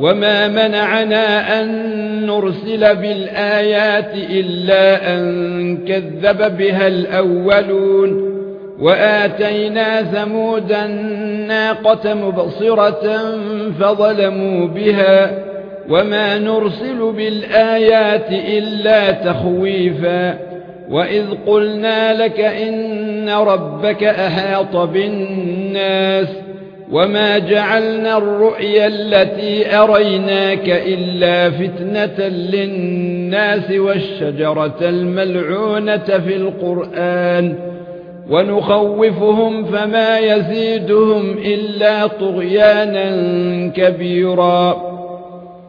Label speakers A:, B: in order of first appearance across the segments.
A: وما منعنا ان نرسل بالايات الا ان كذب بها الاولون واتينا ثمود الناقه مبصره فظلموا بها وما نرسل بالايات الا تخويفا واذ قلنا لك ان ربك احاط بالناس وما جعلنا الرؤيا التي اريناك الا فتنه للناس والشجره الملعونه في القران ونخوفهم فما يزيدهم الا طغيانا كبيرا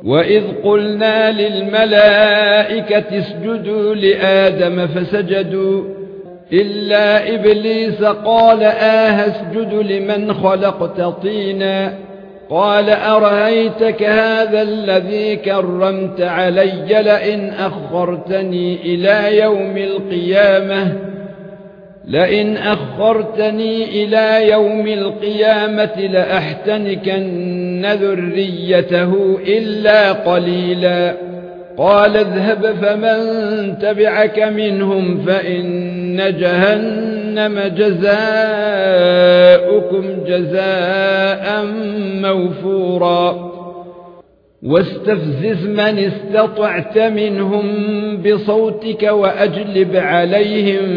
A: واذ قلنا للملائكه اسجدوا لآدم فسجدوا إلا إبليس قال آه اسجد لمن خلقت طينا. قال أرأيتك هذا الذي كرمت علي لئن أخرتني إلى يوم القيامة؟ لئن أخرتني إلى يوم القيامة لأحتنكن ذريته إلا قليلا. قال اذهب فمن تبعك منهم فإن جهنم جزاؤكم جزاء موفورا. واستفزز من استطعت منهم بصوتك واجلب عليهم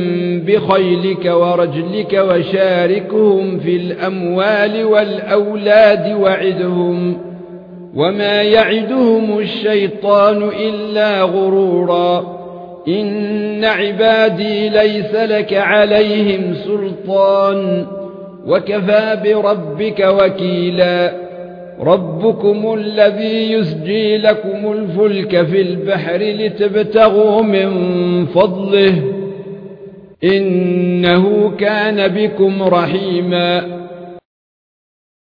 A: بخيلك ورجلك وشاركهم في الاموال والاولاد وعدهم. وما يعدهم الشيطان الا غرورا. إن عبادي ليس لك عليهم سلطان وكفى بربك وكيلا ربكم الذي يسجي لكم الفلك في البحر لتبتغوا من فضله إنه كان بكم رحيما